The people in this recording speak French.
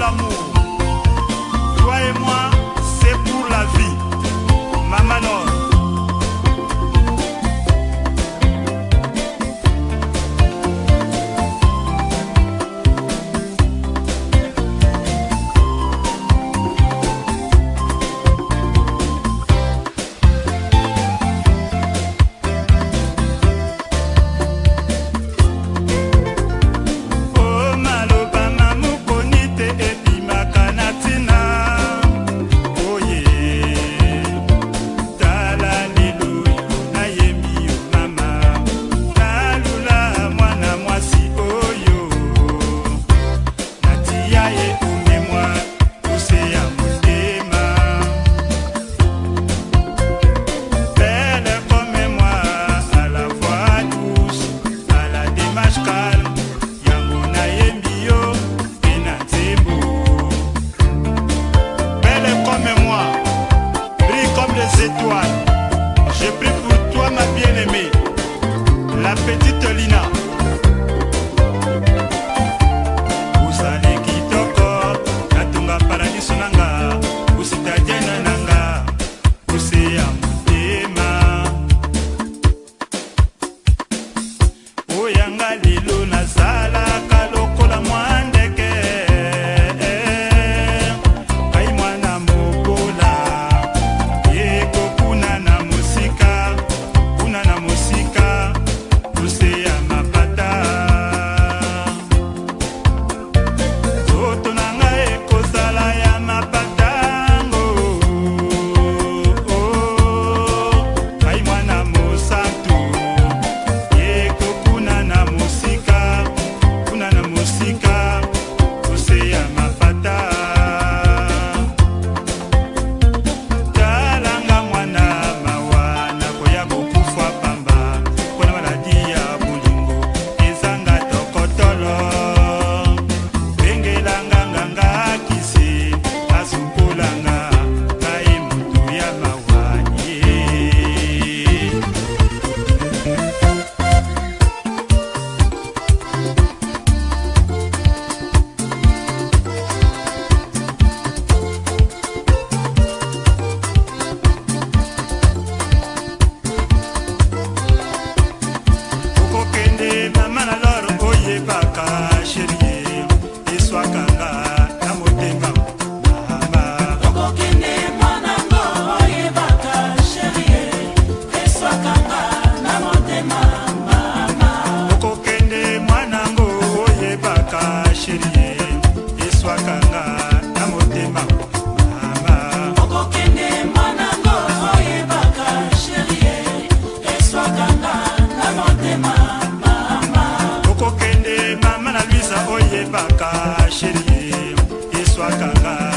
l'amour. Toi et moi, c'est pour la vie. Mamanon. la la